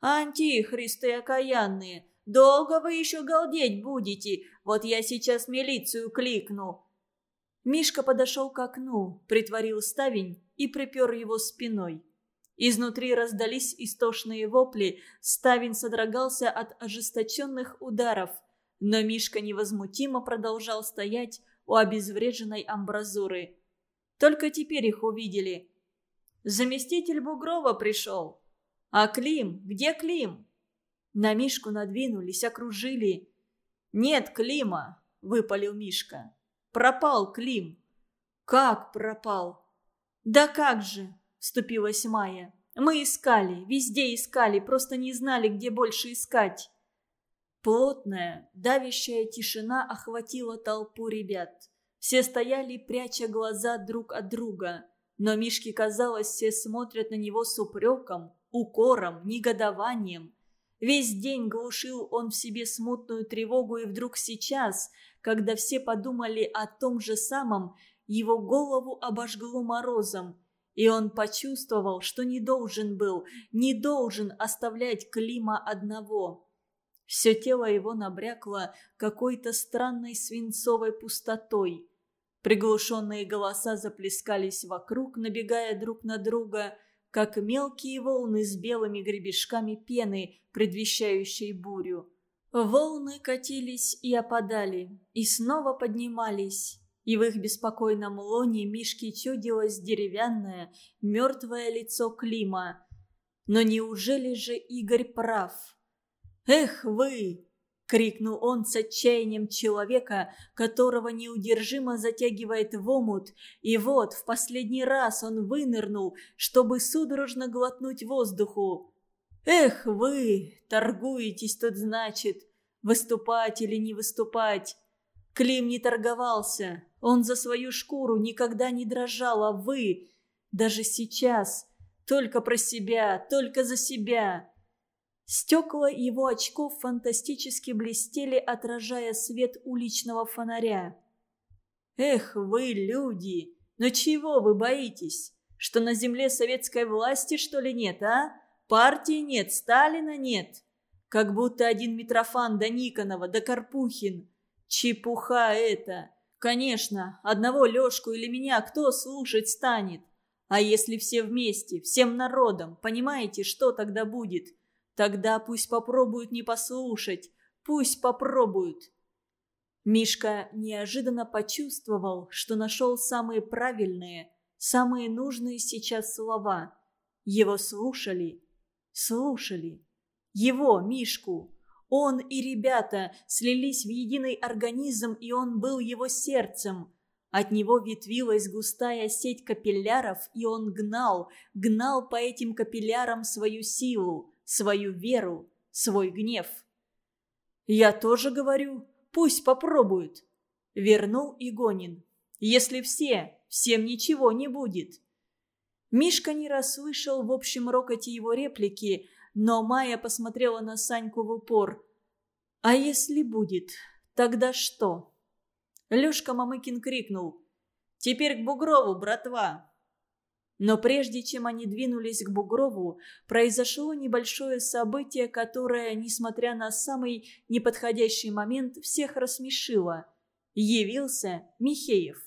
«Антихристы окаянные! Долго вы еще галдеть будете? Вот я сейчас милицию кликну!» Мишка подошел к окну, притворил ставень и припер его спиной. Изнутри раздались истошные вопли, ставень содрогался от ожесточенных ударов – но Мишка невозмутимо продолжал стоять у обезвреженной амбразуры. Только теперь их увидели. Заместитель Бугрова пришел. А Клим? Где Клим? На Мишку надвинулись, окружили. «Нет Клима!» – выпалил Мишка. «Пропал Клим!» «Как пропал?» «Да как же!» – вступилась Майя. «Мы искали, везде искали, просто не знали, где больше искать». Плотная, давящая тишина охватила толпу ребят. Все стояли, пряча глаза друг от друга. Но Мишке казалось, все смотрят на него с упреком, укором, негодованием. Весь день глушил он в себе смутную тревогу, и вдруг сейчас, когда все подумали о том же самом, его голову обожгло морозом, И он почувствовал, что не должен был, не должен оставлять Клима одного. Все тело его набрякло какой-то странной свинцовой пустотой. Приглушенные голоса заплескались вокруг, набегая друг на друга, как мелкие волны с белыми гребешками пены, предвещающей бурю. Волны катились и опадали, и снова поднимались, и в их беспокойном лоне Мишке чудилось деревянное, мертвое лицо Клима. Но неужели же Игорь прав? «Эх вы!» — крикнул он с отчаянием человека, которого неудержимо затягивает в омут, и вот в последний раз он вынырнул, чтобы судорожно глотнуть воздуху. «Эх вы! Торгуетесь тут, значит! Выступать или не выступать?» Клим не торговался. Он за свою шкуру никогда не дрожал, а вы... Даже сейчас. Только про себя, только за себя. Стекла его очков фантастически блестели, отражая свет уличного фонаря. «Эх вы, люди! Но чего вы боитесь? Что на земле советской власти, что ли, нет, а? Партии нет, Сталина нет. Как будто один Митрофан да Никонова да Карпухин. Чепуха это. Конечно, одного Лешку или меня кто слушать станет? А если все вместе, всем народом, понимаете, что тогда будет? Тогда пусть попробуют не послушать, пусть попробуют. Мишка неожиданно почувствовал, что нашел самые правильные, самые нужные сейчас слова. Его слушали, слушали. Его, Мишку. Он и ребята слились в единый организм, и он был его сердцем. От него ветвилась густая сеть капилляров, и он гнал, гнал по этим капиллярам свою силу, свою веру, свой гнев. «Я тоже говорю, пусть попробуют», — вернул Игонин. «Если все, всем ничего не будет». Мишка не расслышал в общем рокоте его реплики, но Майя посмотрела на Саньку в упор. «А если будет, тогда что?» Лёшка Мамыкин крикнул. «Теперь к Бугрову, братва!» Но прежде чем они двинулись к Бугрову, произошло небольшое событие, которое, несмотря на самый неподходящий момент, всех рассмешило. Явился Михеев.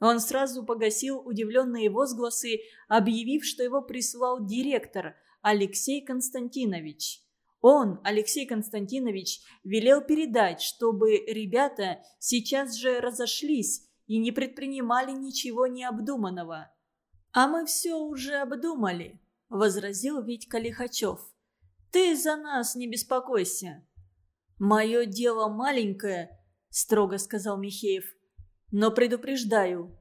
Он сразу погасил удивленные возгласы, объявив, что его прислал директор – Алексей Константинович. Он, Алексей Константинович, велел передать, чтобы ребята сейчас же разошлись и не предпринимали ничего необдуманного. «А мы все уже обдумали», — возразил Витька Лихачев. «Ты за нас не беспокойся». «Мое дело маленькое», — строго сказал Михеев. «Но предупреждаю».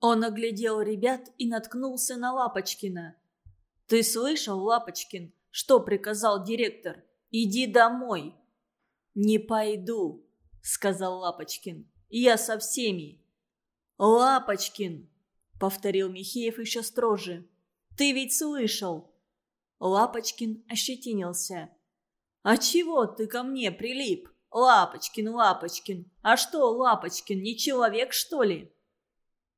Он оглядел ребят и наткнулся на Лапочкина. «Ты слышал, Лапочкин, что приказал директор? Иди домой!» «Не пойду», — сказал Лапочкин. «Я со всеми». «Лапочкин!» — повторил Михеев еще строже. «Ты ведь слышал!» Лапочкин ощетинился. «А чего ты ко мне прилип? Лапочкин, Лапочкин! А что, Лапочкин, не человек, что ли?»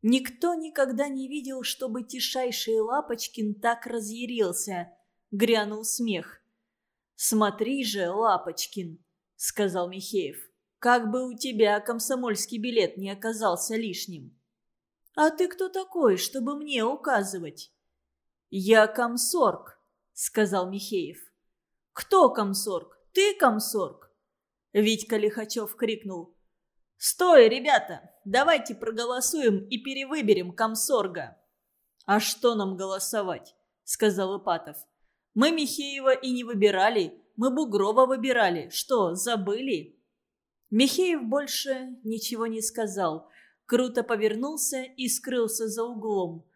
Никто никогда не видел, чтобы тишайший Лапочкин так разъярился. Грянул смех. «Смотри же, Лапочкин», — сказал Михеев, — «как бы у тебя комсомольский билет не оказался лишним». «А ты кто такой, чтобы мне указывать?» «Я комсорг», — сказал Михеев. «Кто комсорг? Ты комсорг?» Витька Лихачев крикнул. «Стой, ребята! Давайте проголосуем и перевыберем комсорга». «А что нам голосовать?» — сказал Ипатов. «Мы Михеева и не выбирали, мы Бугрова выбирали. Что, забыли?» Михеев больше ничего не сказал, круто повернулся и скрылся за углом.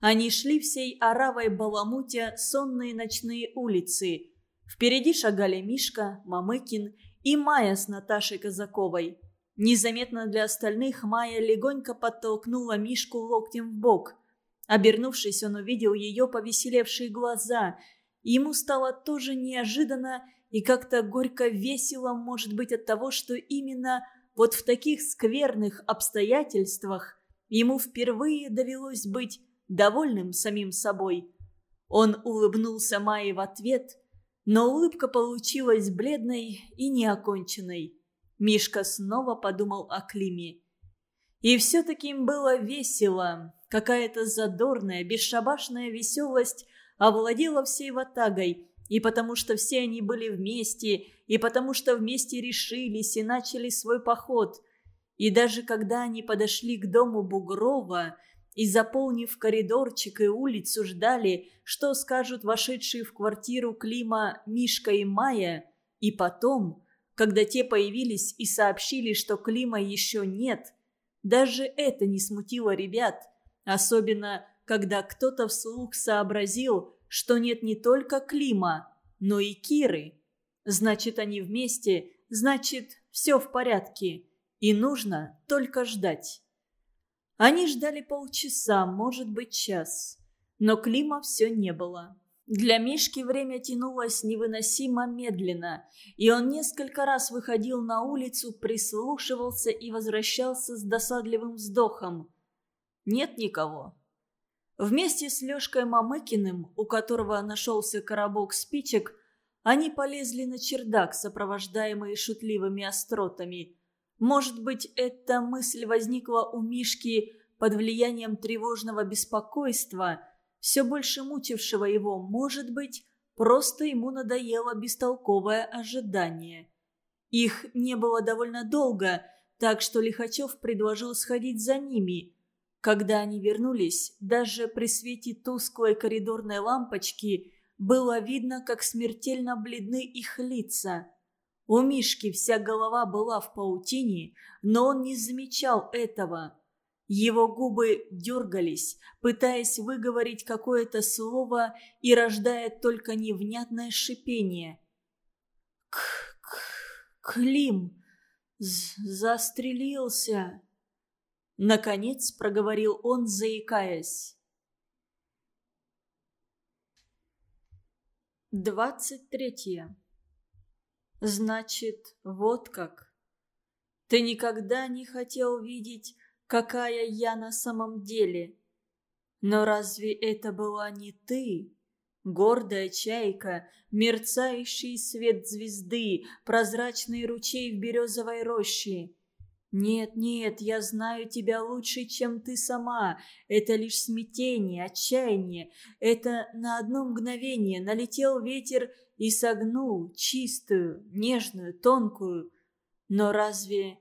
Они шли всей оравой баламутя сонные ночные улицы. Впереди шагали Мишка, Мамыкин и Майя с Наташей Казаковой. Незаметно для остальных Майя легонько подтолкнула Мишку локтем в бок. Обернувшись, он увидел ее повеселевшие глаза. Ему стало тоже неожиданно и как-то горько весело, может быть, от того, что именно вот в таких скверных обстоятельствах ему впервые довелось быть довольным самим собой. Он улыбнулся Майе в ответ, но улыбка получилась бледной и неоконченной. Мишка снова подумал о Климе. И все-таки им было весело. Какая-то задорная, бесшабашная веселость овладела всей ватагой. И потому что все они были вместе, и потому что вместе решились и начали свой поход. И даже когда они подошли к дому Бугрова и, заполнив коридорчик и улицу, ждали, что скажут вошедшие в квартиру Клима Мишка и Майя, и потом, когда те появились и сообщили, что Клима еще нет, даже это не смутило ребят, особенно когда кто-то вслух сообразил, что нет не только Клима, но и Киры. Значит, они вместе, значит, все в порядке, и нужно только ждать. Они ждали полчаса, может быть, час, но Клима все не было. Для Мишки время тянулось невыносимо медленно, и он несколько раз выходил на улицу, прислушивался и возвращался с досадливым вздохом. Нет никого. Вместе с Лешкой Мамыкиным, у которого нашелся коробок спичек, они полезли на чердак, сопровождаемые шутливыми остротами. Может быть, эта мысль возникла у Мишки под влиянием тревожного беспокойства, все больше мучившего его, может быть, просто ему надоело бестолковое ожидание. Их не было довольно долго, так что Лихачев предложил сходить за ними – когда они вернулись, даже при свете тусклой коридорной лампочки было видно, как смертельно бледны их лица. У Мишки вся голова была в паутине, но он не замечал этого. Его губы дергались, пытаясь выговорить какое-то слово и рождая только невнятное шипение. «К... Клим! Застрелился!» Наконец проговорил он, заикаясь. Двадцать третье. Значит, вот как. Ты никогда не хотел видеть, какая я на самом деле. Но разве это была не ты? Гордая чайка, мерцающий свет звезды, прозрачный ручей в березовой роще. «Нет, нет, я знаю тебя лучше, чем ты сама. Это лишь смятение, отчаяние. Это на одно мгновение налетел ветер и согнул чистую, нежную, тонкую. Но разве...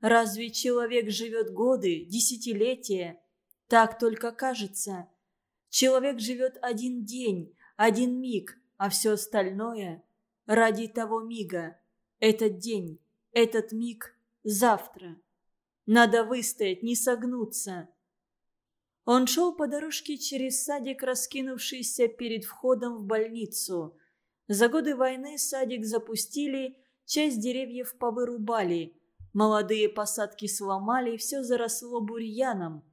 разве человек живет годы, десятилетия? Так только кажется. Человек живет один день, один миг, а все остальное ради того мига. Этот день, этот миг — Завтра. Надо выстоять, не согнуться. Он шел по дорожке через садик, раскинувшийся перед входом в больницу. За годы войны садик запустили, часть деревьев повырубали. Молодые посадки сломали, все заросло бурьяном.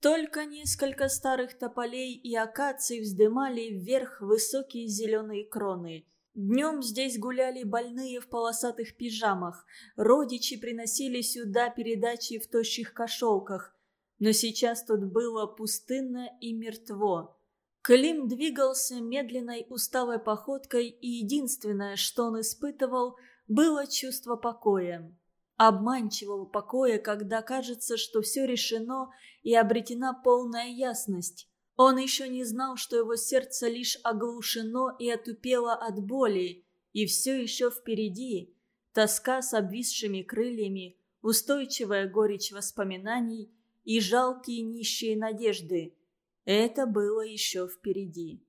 Только несколько старых тополей и акаций вздымали вверх высокие зеленые кроны – Днем здесь гуляли больные в полосатых пижамах. Родичи приносили сюда передачи в тощих кошелках. Но сейчас тут было пустынно и мертво. Клим двигался медленной усталой походкой, и единственное, что он испытывал, было чувство покоя. Обманчивого покоя, когда кажется, что все решено и обретена полная ясность. Он еще не знал, что его сердце лишь оглушено и отупело от боли, и все еще впереди. Тоска с обвисшими крыльями, устойчивая горечь воспоминаний и жалкие нищие надежды. Это было еще впереди.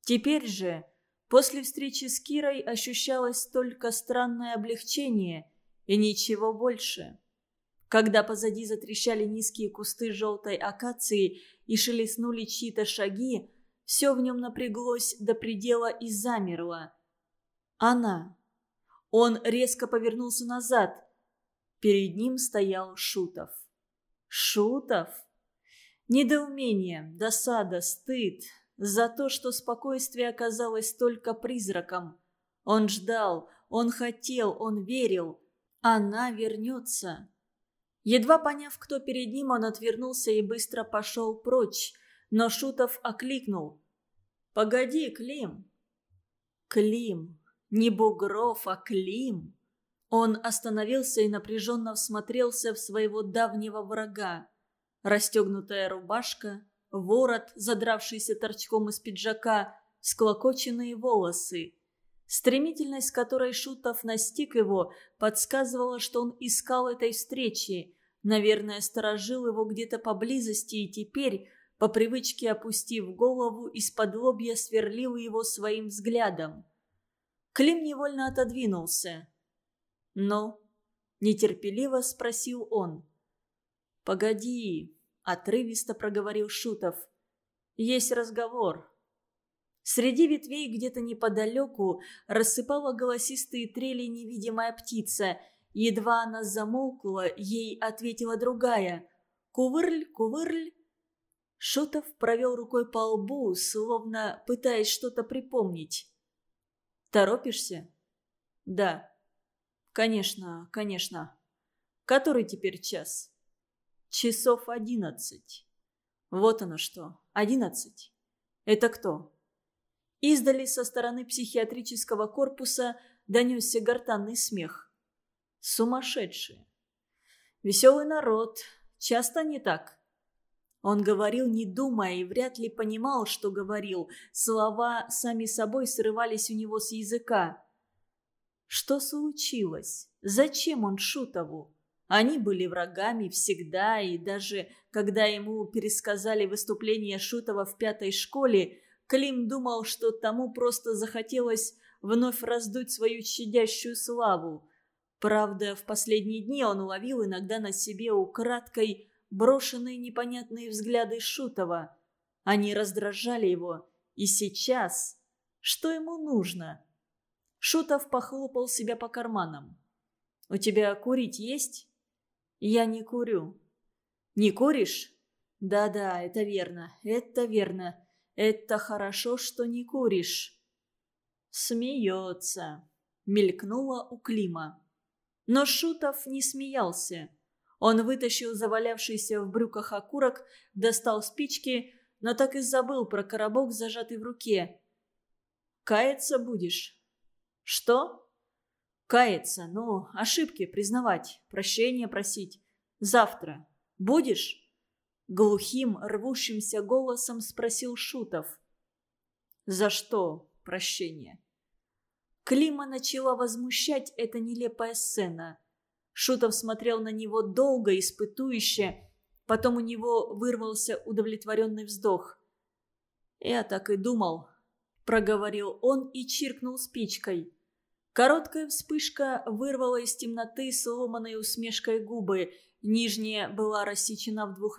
Теперь же, после встречи с Кирой, ощущалось только странное облегчение и ничего больше. Когда позади затрещали низкие кусты желтой акации и шелестнули чьи-то шаги, все в нем напряглось до предела и замерло. Она. Он резко повернулся назад. Перед ним стоял Шутов. Шутов? Недоумение, досада, стыд за то, что спокойствие оказалось только призраком. Он ждал, он хотел, он верил. Она вернется. Едва поняв, кто перед ним, он отвернулся и быстро пошел прочь. но Шутов окликнул. «Погоди, Клим!» «Клим! Не Бугров, а Клим!» Он остановился и напряженно всмотрелся в своего давнего врага. Расстегнутая рубашка, ворот, задравшийся торчком из пиджака, склокоченные волосы. Стремительность, которой Шутов настиг его, подсказывала, что он искал этой встречи. Наверное, сторожил его где-то поблизости и теперь, по привычке опустив голову, из-под лобья сверлил его своим взглядом. Клим невольно отодвинулся. «Ну?» – нетерпеливо спросил он. «Погоди», – отрывисто проговорил Шутов. «Есть разговор». Среди ветвей где-то неподалеку рассыпала голосистые трели невидимая птица. Едва она замолкла, ей ответила другая. «Кувырль, кувырль». Шутов провел рукой по лбу, словно пытаясь что-то припомнить. «Торопишься?» «Да». «Конечно, конечно. Который теперь час?» «Часов одиннадцать». «Вот оно что. Одиннадцать. Это кто?» Издали со стороны психиатрического корпуса донесся гортанный смех. «Сумасшедшие!» «Веселый народ. Часто не так?» Он говорил, не думая, и вряд ли понимал, что говорил. Слова сами собой срывались у него с языка. Что случилось? Зачем он Шутову? Они были врагами всегда, и даже когда ему пересказали выступление Шутова в пятой школе, Клим думал, что тому просто захотелось вновь раздуть свою щадящую славу. Правда, в последние дни он уловил иногда на себе украдкой брошенные непонятные взгляды Шутова. Они раздражали его. И сейчас... Что ему нужно? Шутов похлопал себя по карманам. «У тебя курить есть?» «Я не курю». «Не куришь?» «Да-да, это верно, это верно. Это хорошо, что не куришь». «Смеется», — мелькнула у Клима. Но Шутов не смеялся. Он вытащил завалявшийся в брюках окурок, достал спички, но так и забыл про коробок, зажатый в руке. «Каяться будешь?» «Что?» «Каяться, ну, ошибки признавать, прощения просить. Завтра. Будешь?» Глухим, рвущимся голосом спросил Шутов. «За что прощение?» Клима начала возмущать эта нелепая сцена. Шутов смотрел на него долго, испытующе. Потом у него вырвался удовлетворенный вздох. «Я так и думал», — проговорил он и чиркнул спичкой. Короткая вспышка вырвала из темноты сломанной усмешкой губы. Нижняя была рассечена в двух